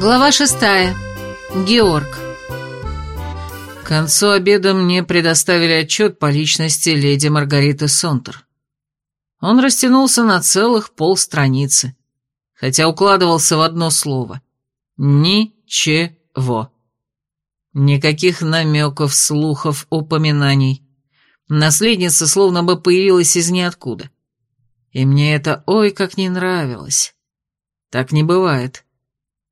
Глава шестая. Георг. К концу обеда мне предоставили отчет по личности леди Маргариты Сонтер. Он растянулся на целых полстраницы, хотя укладывался в одно слово. Ничего. Никаких намеков, слухов, упоминаний. Наследница словно бы появилась из ниоткуда. И мне это ой как не нравилось. Так не бывает.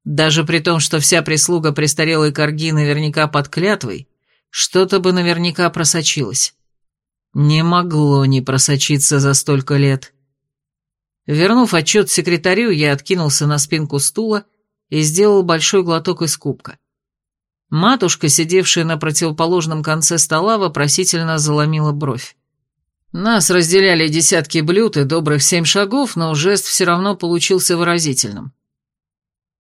Даже при том, что вся прислуга престарелой корги наверняка под клятвой, что-то бы наверняка просочилось. Не могло не просочиться за столько лет. Вернув отчет секретарю, я откинулся на спинку стула и сделал большой глоток из кубка. Матушка, сидевшая на противоположном конце стола, вопросительно заломила бровь. Нас разделяли десятки блюд и добрых семь шагов, но жест все равно получился выразительным.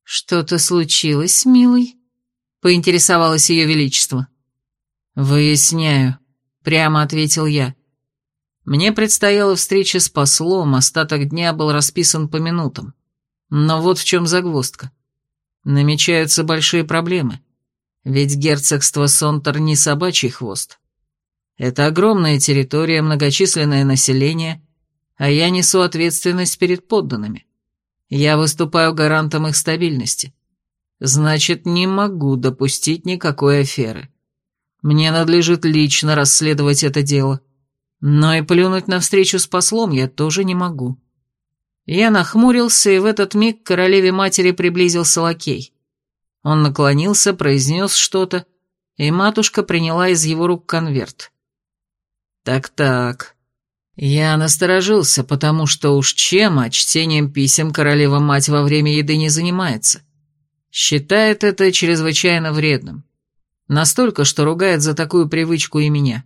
«Что-то случилось, милый?» — поинтересовалось ее величество. «Выясняю», — прямо ответил я. Мне предстояла встреча с послом, остаток дня был расписан по минутам. Но вот в чем загвоздка. Намечаются большие проблемы. Ведь герцогство Сонтер не собачий хвост. Это огромная территория, многочисленное население, а я несу ответственность перед подданными. Я выступаю гарантом их стабильности. Значит, не могу допустить никакой аферы. Мне надлежит лично расследовать это дело. Но и плюнуть на встречу с послом я тоже не могу. Я нахмурился, и в этот миг к королеве-матери приблизился лакей. Он наклонился, произнес что-то, и матушка приняла из его рук конверт. «Так-так, я насторожился, потому что уж чем, а чтением писем королева-мать во время еды не занимается. Считает это чрезвычайно вредным. Настолько, что ругает за такую привычку и меня.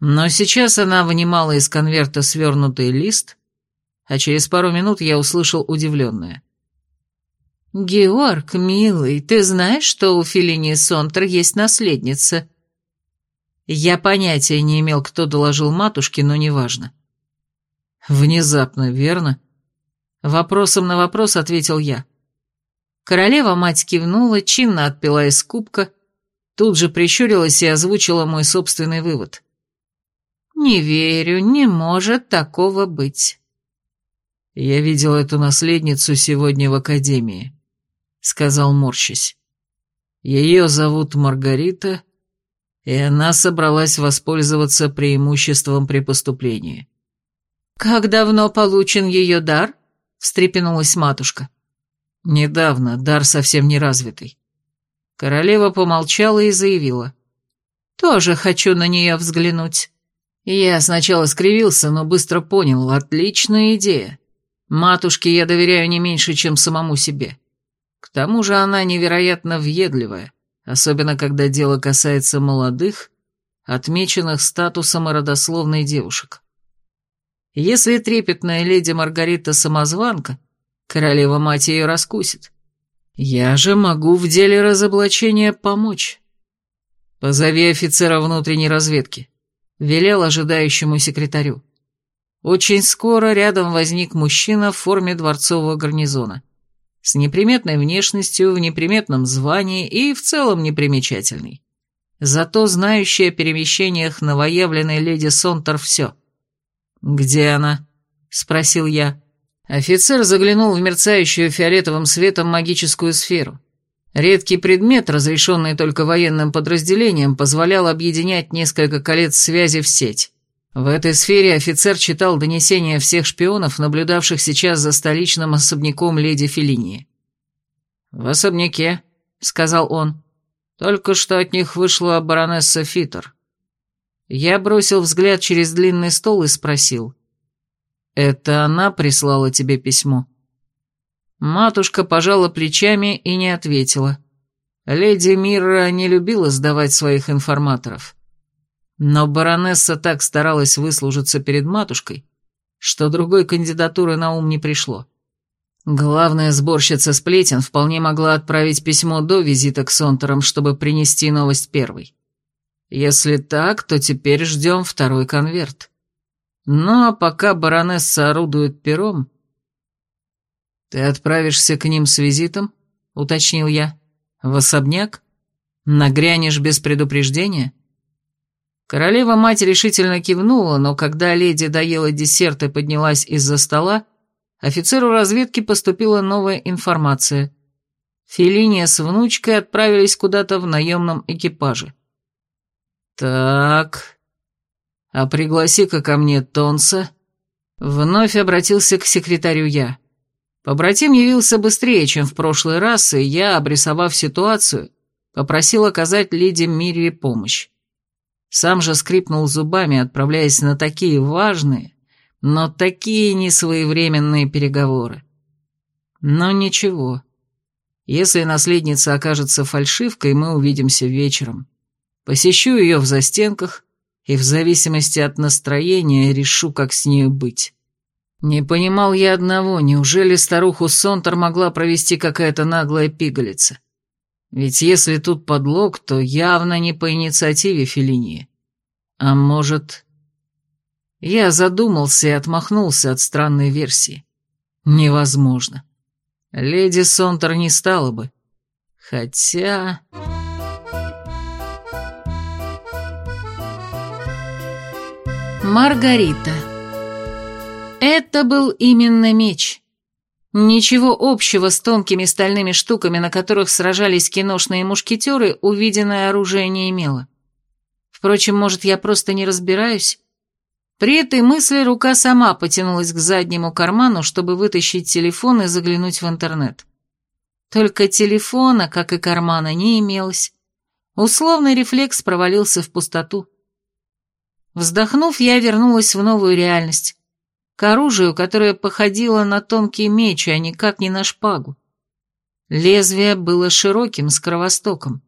Но сейчас она вынимала из конверта свернутый лист, а через пару минут я услышал удивленное. «Георг, милый, ты знаешь, что у Филини Сонтер есть наследница?» Я понятия не имел, кто доложил матушке, но неважно. Внезапно, верно? Вопросом на вопрос ответил я. Королева-мать кивнула, чинно отпила из кубка, тут же прищурилась и озвучила мой собственный вывод. «Не верю, не может такого быть». «Я видел эту наследницу сегодня в академии», — сказал морщись. «Ее зовут Маргарита, и она собралась воспользоваться преимуществом при поступлении. «Как давно получен ее дар?» — встрепенулась матушка. «Недавно, дар совсем не развитый». Королева помолчала и заявила. «Тоже хочу на нее взглянуть». Я сначала скривился, но быстро понял, отличная идея. Матушке я доверяю не меньше, чем самому себе. К тому же она невероятно въедливая особенно когда дело касается молодых, отмеченных статусом и родословной девушек. Если трепетная леди Маргарита самозванка, королева-мать ее раскусит. Я же могу в деле разоблачения помочь. Позови офицера внутренней разведки, велел ожидающему секретарю. Очень скоро рядом возник мужчина в форме дворцового гарнизона с неприметной внешностью, в неприметном звании и в целом непримечательный. Зато знающая о перемещениях новоявленной леди Сонтер все. «Где она?» — спросил я. Офицер заглянул в мерцающую фиолетовым светом магическую сферу. Редкий предмет, разрешенный только военным подразделениям, позволял объединять несколько колец связи в сеть. В этой сфере офицер читал донесения всех шпионов, наблюдавших сейчас за столичным особняком леди Феллинии. «В особняке», — сказал он. «Только что от них вышла баронесса Фитер». Я бросил взгляд через длинный стол и спросил. «Это она прислала тебе письмо?» Матушка пожала плечами и не ответила. Леди Мирра не любила сдавать своих информаторов. Но баронесса так старалась выслужиться перед матушкой, что другой кандидатуры на ум не пришло. Главная сборщица сплетен вполне могла отправить письмо до визита к Сонтерам, чтобы принести новость первой. Если так, то теперь ждем второй конверт. Ну а пока баронесса орудует пером... Ты отправишься к ним с визитом? — уточнил я. «В особняк? Нагрянешь без предупреждения?» Королева-мать решительно кивнула, но когда леди доела десерт и поднялась из-за стола, офицеру разведки поступила новая информация. Фелиния с внучкой отправились куда-то в наемном экипаже. «Так, а пригласи-ка ко мне Тонса», — вновь обратился к секретарю я. Побратим явился быстрее, чем в прошлый раз, и я, обрисовав ситуацию, попросил оказать леди Мирии помощь. Сам же скрипнул зубами, отправляясь на такие важные, но такие несвоевременные переговоры. Но ничего. Если наследница окажется фальшивкой, мы увидимся вечером. Посещу ее в застенках и в зависимости от настроения решу, как с нею быть. Не понимал я одного, неужели старуху Сонтер могла провести какая-то наглая пигалица? Ведь если тут подлог, то явно не по инициативе Феллинии. А может... Я задумался и отмахнулся от странной версии. Невозможно. Леди Сонтер не стала бы. Хотя... Маргарита. Это был именно меч. Ничего общего с тонкими стальными штуками, на которых сражались киношные мушкетеры, увиденное оружие не имело. Впрочем, может, я просто не разбираюсь? При этой мысли рука сама потянулась к заднему карману, чтобы вытащить телефон и заглянуть в интернет. Только телефона, как и кармана, не имелось. Условный рефлекс провалился в пустоту. Вздохнув, я вернулась в новую реальность к оружию, которое походило на тонкий меч, а никак не на шпагу. Лезвие было широким, с кровостоком.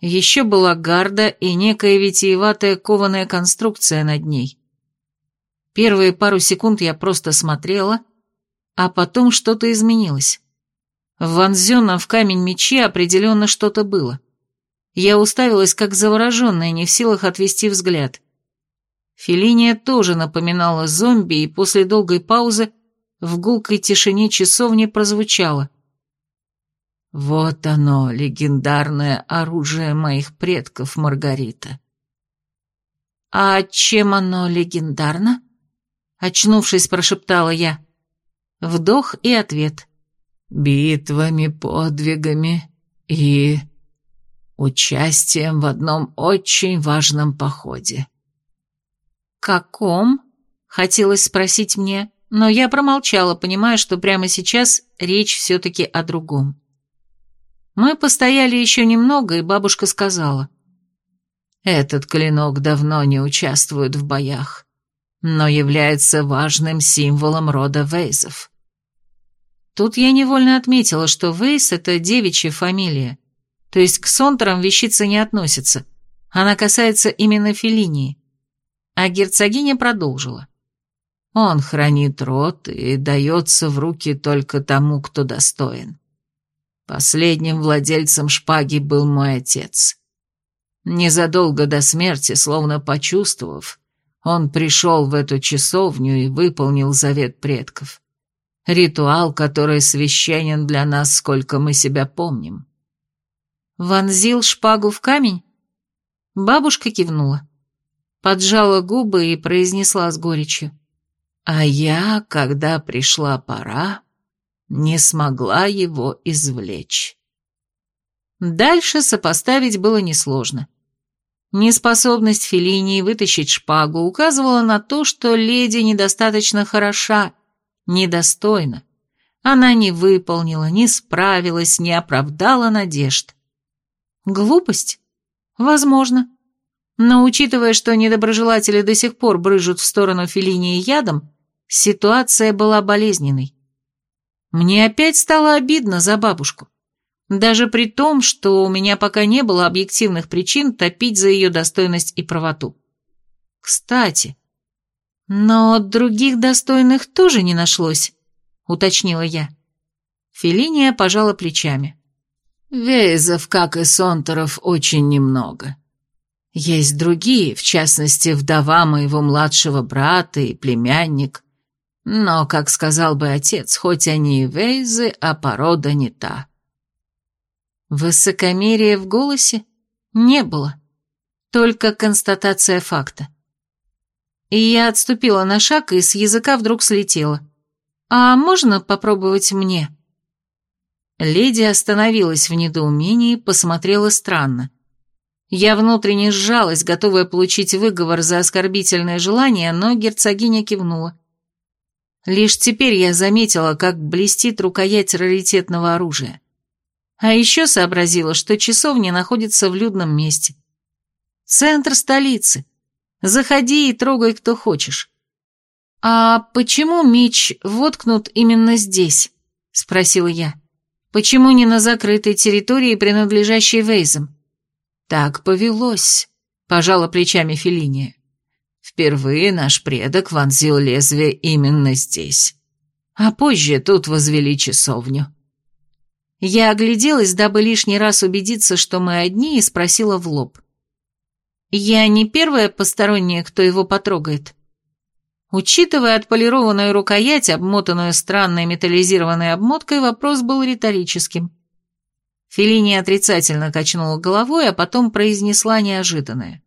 Еще была гарда и некая витиеватая кованая конструкция над ней. Первые пару секунд я просто смотрела, а потом что-то изменилось. В вонзенном в камень мече определенно что-то было. Я уставилась как завороженная, не в силах отвести взгляд. Фелиния тоже напоминала зомби, и после долгой паузы в гулкой тишине часовни прозвучало. «Вот оно, легендарное оружие моих предков, Маргарита». «А чем оно легендарно?» Очнувшись, прошептала я. Вдох и ответ. «Битвами, подвигами и участием в одном очень важном походе». «Каком?» — хотелось спросить мне, но я промолчала, понимая, что прямо сейчас речь все-таки о другом. Мы постояли еще немного, и бабушка сказала. «Этот клинок давно не участвует в боях, но является важным символом рода Вейзов». Тут я невольно отметила, что Вейс — это девичья фамилия, то есть к Сонтерам вещица не относится, она касается именно Феллинии. А герцогиня продолжила. Он хранит род и дается в руки только тому, кто достоин. Последним владельцем шпаги был мой отец. Незадолго до смерти, словно почувствовав, он пришел в эту часовню и выполнил завет предков. Ритуал, который священен для нас, сколько мы себя помним. Вонзил шпагу в камень? Бабушка кивнула поджала губы и произнесла с горечью. А я, когда пришла пора, не смогла его извлечь. Дальше сопоставить было несложно. Неспособность Феллинии вытащить шпагу указывала на то, что леди недостаточно хороша, недостойна. Она не выполнила, не справилась, не оправдала надежд. Глупость? Возможно. Но учитывая, что недоброжелатели до сих пор брыжут в сторону Феллинии ядом, ситуация была болезненной. Мне опять стало обидно за бабушку. Даже при том, что у меня пока не было объективных причин топить за ее достойность и правоту. Кстати, но других достойных тоже не нашлось, уточнила я. Феллиния пожала плечами. Вейзов, как и Сонтеров, очень немного. Есть другие, в частности, вдова моего младшего брата и племянник. Но, как сказал бы отец, хоть они и вейзы, а порода не та. Высокомерия в голосе не было, только констатация факта. И я отступила на шаг, и с языка вдруг слетела. «А можно попробовать мне?» Леди остановилась в недоумении, посмотрела странно. Я внутренне сжалась, готовая получить выговор за оскорбительное желание, но герцогиня кивнула. Лишь теперь я заметила, как блестит рукоять раритетного оружия. А еще сообразила, что часовня находится в людном месте. Центр столицы. Заходи и трогай, кто хочешь. «А почему меч воткнут именно здесь?» — спросила я. «Почему не на закрытой территории, принадлежащей Вейзам?» «Так повелось», — пожала плечами Фелиния. «Впервые наш предок вонзил лезвие именно здесь, а позже тут возвели часовню». Я огляделась, дабы лишний раз убедиться, что мы одни, и спросила в лоб. «Я не первая посторонняя, кто его потрогает?» Учитывая отполированную рукоять, обмотанную странной металлизированной обмоткой, вопрос был риторическим. Феллини отрицательно качнула головой, а потом произнесла неожиданное.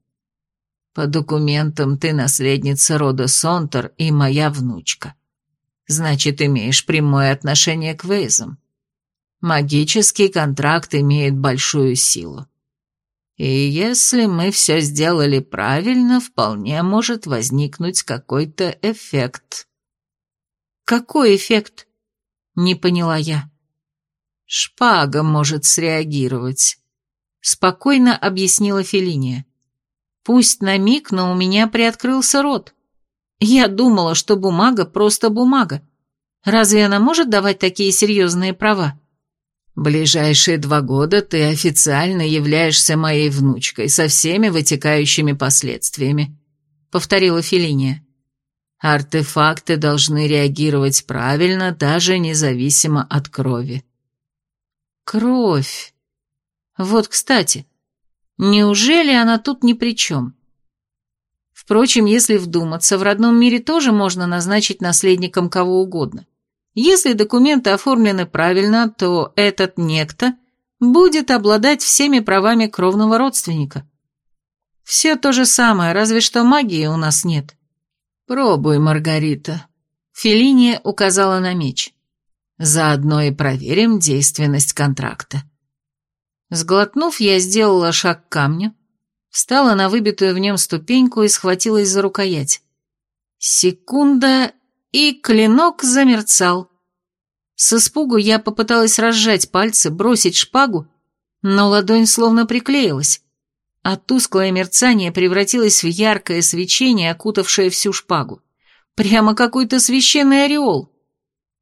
«По документам ты наследница рода Сонтер и моя внучка. Значит, имеешь прямое отношение к Вейзам. Магический контракт имеет большую силу. И если мы все сделали правильно, вполне может возникнуть какой-то эффект. Какой эффект? Не поняла я. Шпага может среагировать. Спокойно объяснила Фелиния. Пусть на миг, но у меня приоткрылся рот. Я думала, что бумага просто бумага. Разве она может давать такие серьезные права? Ближайшие два года ты официально являешься моей внучкой со всеми вытекающими последствиями», — повторила Фелиния. «Артефакты должны реагировать правильно, даже независимо от крови». «Кровь. Вот, кстати, неужели она тут ни при чем?» Впрочем, если вдуматься, в родном мире тоже можно назначить наследником кого угодно. Если документы оформлены правильно, то этот некто будет обладать всеми правами кровного родственника. Все то же самое, разве что магии у нас нет. Пробуй, Маргарита. Фелиния указала на меч. Заодно и проверим действенность контракта. Сглотнув, я сделала шаг к камню, встала на выбитую в нем ступеньку и схватилась за рукоять. Секунда, и клинок замерцал. С испугу я попыталась разжать пальцы, бросить шпагу, но ладонь словно приклеилась, а тусклое мерцание превратилось в яркое свечение, окутавшее всю шпагу. Прямо какой-то священный ореол.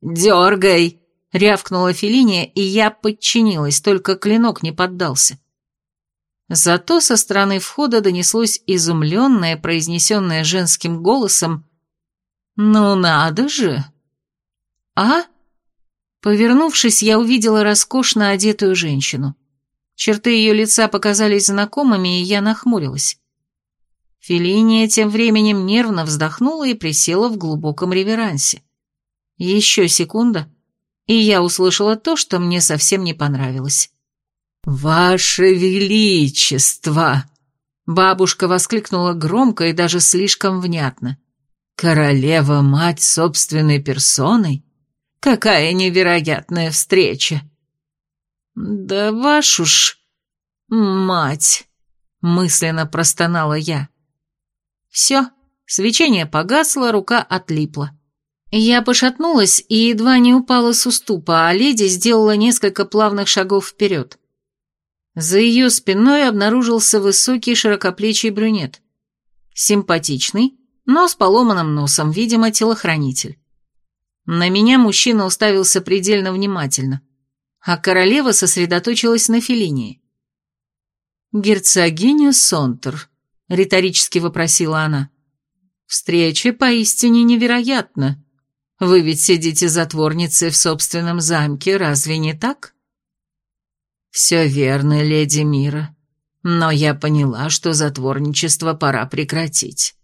«Дергай!» — рявкнула Фелиния, и я подчинилась, только клинок не поддался. Зато со стороны входа донеслось изумленное, произнесенное женским голосом «Ну надо же!» «А?» Повернувшись, я увидела роскошно одетую женщину. Черты ее лица показались знакомыми, и я нахмурилась. Фелиния тем временем нервно вздохнула и присела в глубоком реверансе. Еще секунда, и я услышала то, что мне совсем не понравилось. «Ваше Величество!» Бабушка воскликнула громко и даже слишком внятно. Королева-мать собственной персоной? Какая невероятная встреча! Да вашу ж мать! Мысленно простонала я. Все, свечение погасло, рука отлипла. Я пошатнулась и едва не упала с уступа, а леди сделала несколько плавных шагов вперед. За ее спиной обнаружился высокий широкоплечий брюнет. Симпатичный, но с поломанным носом, видимо, телохранитель. На меня мужчина уставился предельно внимательно, а королева сосредоточилась на Фелинии. «Герцогиня Сонтер», — риторически вопросила она, — «встреча поистине невероятна. Вы ведь сидите затворницей в собственном замке, разве не так?» «Все верно, леди Мира, но я поняла, что затворничество пора прекратить.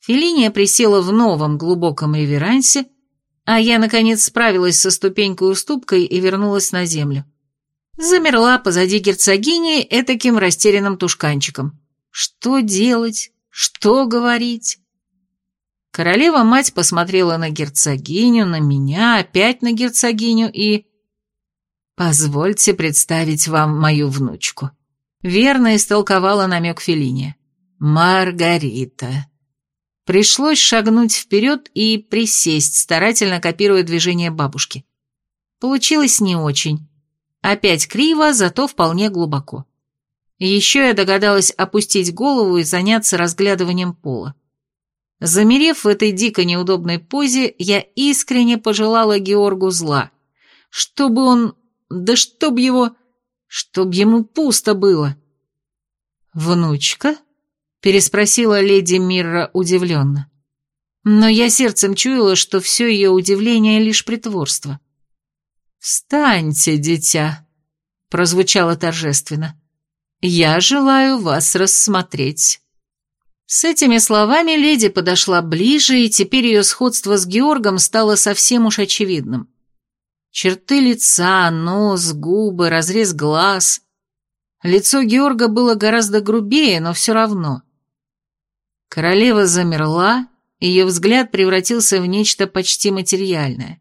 Фелиния присела в новом глубоком реверансе, а я, наконец, справилась со ступенькой уступкой и вернулась на землю. Замерла позади герцогини этаким растерянным тушканчиком. Что делать? Что говорить? Королева-мать посмотрела на герцогиню, на меня, опять на герцогиню и... «Позвольте представить вам мою внучку». Верно истолковала намек Фелиния. «Маргарита». Пришлось шагнуть вперед и присесть, старательно копируя движение бабушки. Получилось не очень. Опять криво, зато вполне глубоко. Еще я догадалась опустить голову и заняться разглядыванием пола. Замерев в этой дико неудобной позе, я искренне пожелала Георгу зла. Чтобы он... Да чтоб его... Чтоб ему пусто было. «Внучка?» — переспросила леди Мирра удивленно. Но я сердцем чуяла, что все ее удивление — лишь притворство. «Встаньте, дитя!» — прозвучало торжественно. «Я желаю вас рассмотреть». С этими словами леди подошла ближе, и теперь ее сходство с Георгом стало совсем уж очевидным. Черты лица, нос, губы, разрез глаз. Лицо Георга было гораздо грубее, но все равно. Королева замерла, ее взгляд превратился в нечто почти материальное.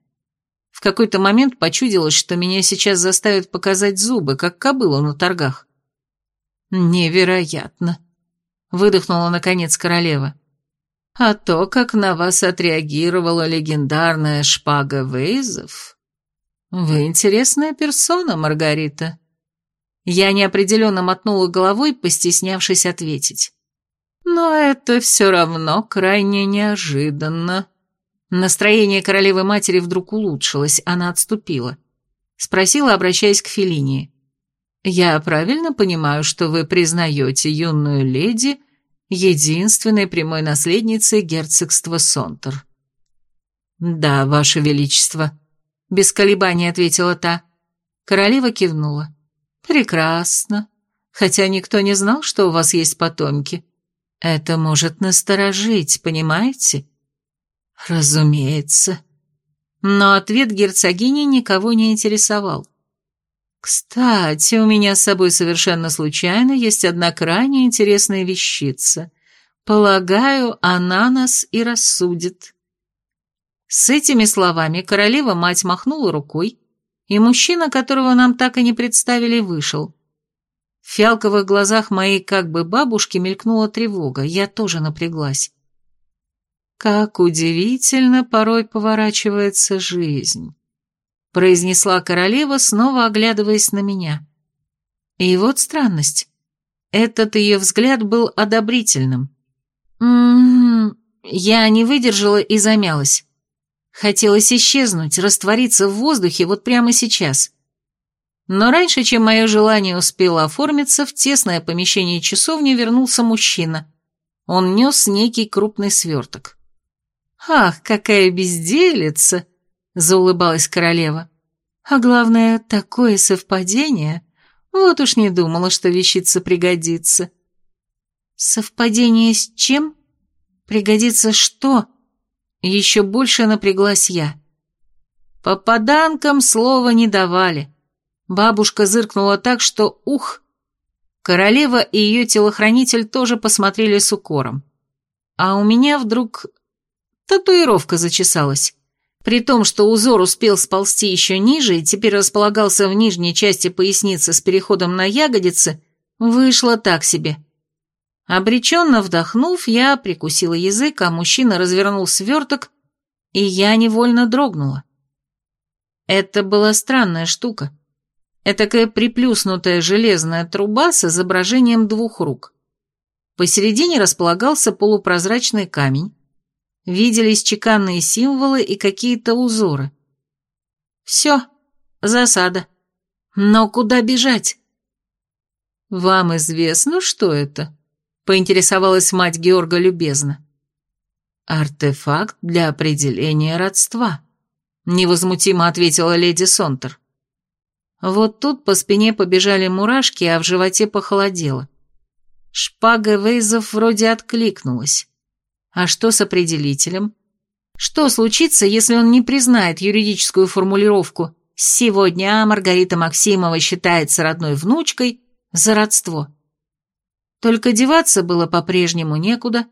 В какой-то момент почудилось, что меня сейчас заставят показать зубы, как кобылу на торгах. Невероятно выдохнула наконец королева. А то, как на вас отреагировала легендарная шпага Вейзов... Вы интересная персона, Маргарита. Я неопределенно мотнула головой, постеснявшись ответить. Но это все равно крайне неожиданно. Настроение королевы-матери вдруг улучшилось, она отступила. Спросила, обращаясь к Фелинии. «Я правильно понимаю, что вы признаете юную леди единственной прямой наследницей герцогства Сонтер?» «Да, ваше величество», — без колебаний ответила та. Королева кивнула. «Прекрасно. Хотя никто не знал, что у вас есть потомки. Это может насторожить, понимаете?» «Разумеется». Но ответ герцогини никого не интересовал. Кстати, у меня с собой совершенно случайно есть одна крайне интересная вещица. Полагаю, она нас и рассудит. С этими словами королева-мать махнула рукой, и мужчина, которого нам так и не представили, вышел. В фиалковых глазах моей как бы бабушки мелькнула тревога, я тоже напряглась. Как удивительно порой поворачивается жизнь произнесла королева, снова оглядываясь на меня. И вот странность. Этот ее взгляд был одобрительным. «М-м-м...» Я не выдержала и замялась. Хотелось исчезнуть, раствориться в воздухе вот прямо сейчас. Но раньше, чем мое желание успело оформиться, в тесное помещение часовни вернулся мужчина. Он нес некий крупный сверток. «Ах, какая безделица!» Заулыбалась королева. А главное, такое совпадение. Вот уж не думала, что вещица пригодится. Совпадение с чем? Пригодится что? Еще больше напряглась я. Попаданкам слова не давали. Бабушка зыркнула так, что ух! Королева и ее телохранитель тоже посмотрели с укором. А у меня вдруг татуировка зачесалась. При том, что узор успел сползти еще ниже и теперь располагался в нижней части поясницы с переходом на ягодицы, вышло так себе. Обреченно вдохнув, я прикусила язык, а мужчина развернул сверток, и я невольно дрогнула. Это была странная штука. Этакая приплюснутая железная труба с изображением двух рук. Посередине располагался полупрозрачный камень, виделись чеканные символы и какие-то узоры. Все, засада. Но куда бежать? Вам известно, что это? Поинтересовалась мать Георга любезно. Артефакт для определения родства, невозмутимо ответила леди Сонтер. Вот тут по спине побежали мурашки, а в животе похолодело. Шпага Вейзов вроде откликнулась. А что с определителем? Что случится, если он не признает юридическую формулировку Сегодня Маргарита Максимова считается родной внучкой за родство. Только деваться было по-прежнему некуда.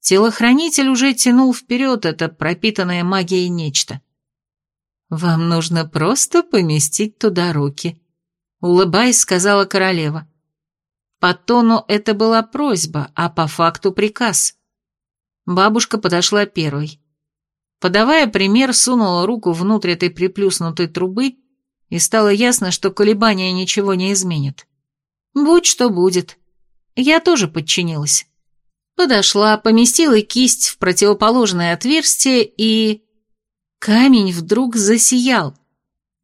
Телохранитель уже тянул вперед это пропитанное магией нечто. «Вам нужно просто поместить туда руки», — улыбаясь, сказала королева. По тону это была просьба, а по факту приказ. Бабушка подошла первой. Подавая пример, сунула руку внутрь этой приплюснутой трубы, и стало ясно, что колебания ничего не изменят. Будь что будет. Я тоже подчинилась. Подошла, поместила кисть в противоположное отверстие и... Камень вдруг засиял.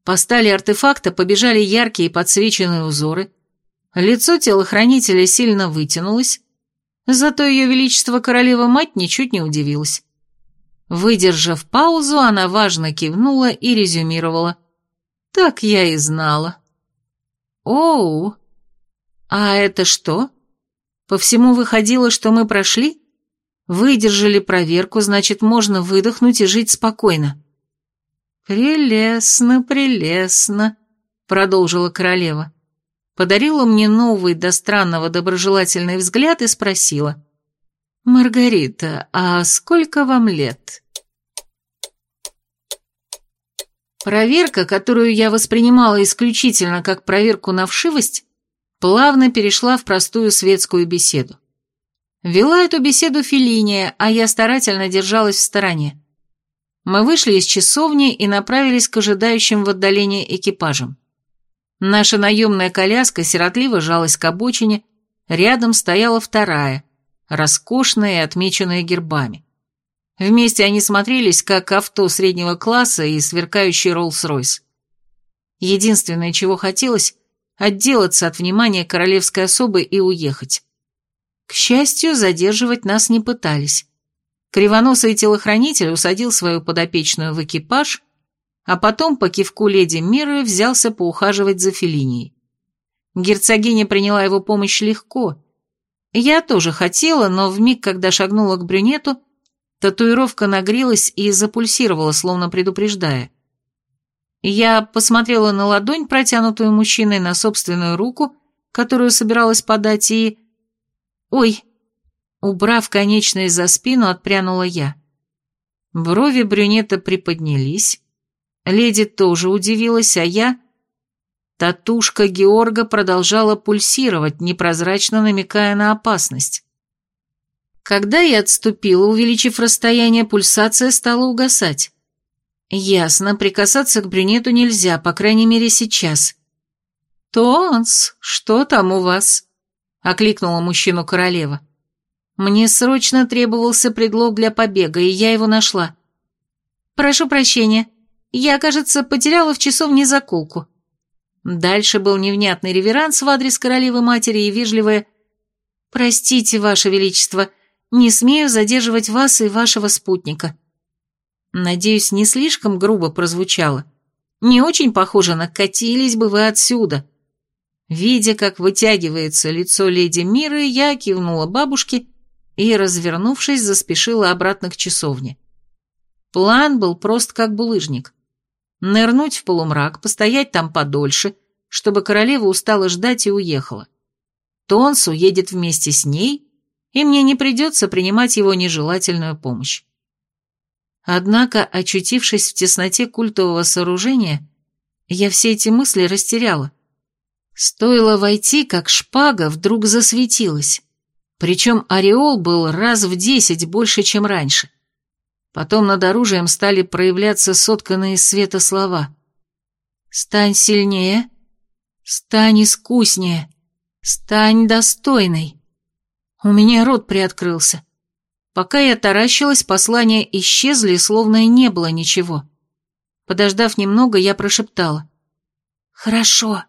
По стали артефакта побежали яркие подсвеченные узоры. Лицо телохранителя сильно вытянулось, зато ее величество королева-мать ничуть не удивилась. Выдержав паузу, она важно кивнула и резюмировала. «Так я и знала». «Оу! А это что? По всему выходило, что мы прошли? Выдержали проверку, значит, можно выдохнуть и жить спокойно». «Прелестно, прелестно», — продолжила королева. Подарила мне новый до странного доброжелательный взгляд и спросила. «Маргарита, а сколько вам лет?» Проверка, которую я воспринимала исключительно как проверку на вшивость, плавно перешла в простую светскую беседу. Вела эту беседу Филиния, а я старательно держалась в стороне. Мы вышли из часовни и направились к ожидающим в отдалении экипажам. Наша наемная коляска сиротливо жалась к обочине, рядом стояла вторая, роскошная и отмеченная гербами. Вместе они смотрелись, как авто среднего класса и сверкающий Роллс-Ройс. Единственное, чего хотелось, отделаться от внимания королевской особы и уехать. К счастью, задерживать нас не пытались. Кривоносый телохранитель усадил свою подопечную в экипаж, а потом по кивку леди Миры взялся поухаживать за Феллинией. Герцогиня приняла его помощь легко. Я тоже хотела, но в миг, когда шагнула к брюнету, татуировка нагрелась и запульсировала, словно предупреждая. Я посмотрела на ладонь, протянутую мужчиной, на собственную руку, которую собиралась подать, и... Ой, Убрав конечные за спину, отпрянула я. Брови брюнета приподнялись. Леди тоже удивилась, а я... Татушка Георга продолжала пульсировать, непрозрачно намекая на опасность. Когда я отступила, увеличив расстояние, пульсация стала угасать. Ясно, прикасаться к брюнету нельзя, по крайней мере сейчас. «Тонс, что там у вас?» — окликнула мужчину королева. Мне срочно требовался предлог для побега, и я его нашла. «Прошу прощения, я, кажется, потеряла в часовне заколку». Дальше был невнятный реверанс в адрес королевы-матери и вежливое «Простите, Ваше Величество, не смею задерживать вас и вашего спутника». Надеюсь, не слишком грубо прозвучало. Не очень похоже на «катились бы вы отсюда». Видя, как вытягивается лицо леди Миры, я кивнула бабушке и, развернувшись, заспешила обратно к часовне. План был прост как булыжник. Нырнуть в полумрак, постоять там подольше, чтобы королева устала ждать и уехала. Тонс уедет вместе с ней, и мне не придется принимать его нежелательную помощь. Однако, очутившись в тесноте культового сооружения, я все эти мысли растеряла. Стоило войти, как шпага вдруг засветилась. Причем ореол был раз в десять больше, чем раньше. Потом над оружием стали проявляться сотканные из света слова. «Стань сильнее, стань искуснее, стань достойной». У меня рот приоткрылся. Пока я таращилась, послания исчезли, словно и не было ничего. Подождав немного, я прошептала. «Хорошо.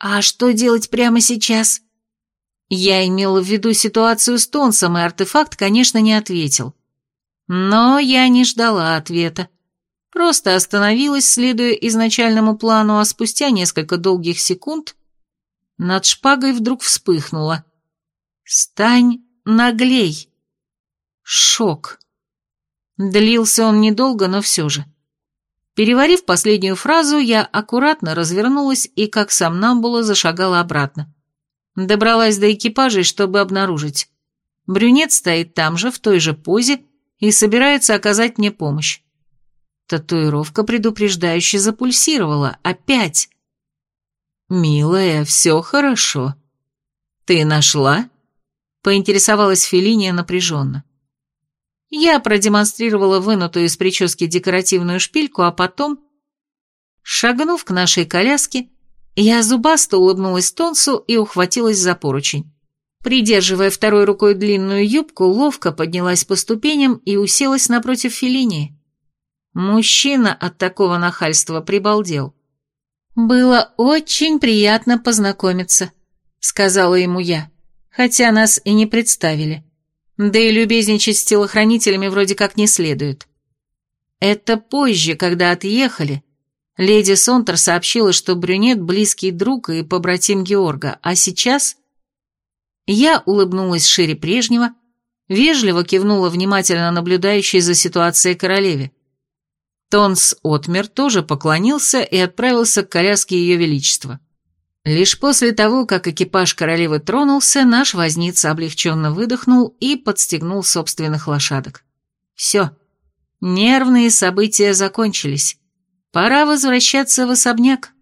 А что делать прямо сейчас?» Я имела в виду ситуацию с Тонсом, и артефакт, конечно, не ответил. Но я не ждала ответа. Просто остановилась, следуя изначальному плану, а спустя несколько долгих секунд над шпагой вдруг вспыхнула. «Стань наглей!» Шок. Длился он недолго, но все же. Переварив последнюю фразу, я аккуратно развернулась и, как сомнамбула, зашагала обратно. Добралась до экипажей, чтобы обнаружить. Брюнет стоит там же, в той же позе, и собирается оказать мне помощь. Татуировка предупреждающе запульсировала. Опять. «Милая, все хорошо. Ты нашла?» Поинтересовалась Фелиния напряженно. Я продемонстрировала вынутую из прически декоративную шпильку, а потом, шагнув к нашей коляске, я зубасто улыбнулась Тонсу и ухватилась за поручень. Придерживая второй рукой длинную юбку, ловко поднялась по ступеням и уселась напротив Феллинии. Мужчина от такого нахальства прибалдел. «Было очень приятно познакомиться», — сказала ему я, хотя нас и не представили. Да и любезничать с телохранителями вроде как не следует. Это позже, когда отъехали, леди Сонтер сообщила, что брюнет – близкий друг и побратим Георга, а сейчас... Я улыбнулась шире прежнего, вежливо кивнула внимательно наблюдающей за ситуацией королеве. Тонс Отмер тоже поклонился и отправился к коляске Ее Величества. Лишь после того, как экипаж королевы тронулся, наш возница облегченно выдохнул и подстегнул собственных лошадок. Все. Нервные события закончились. Пора возвращаться в особняк.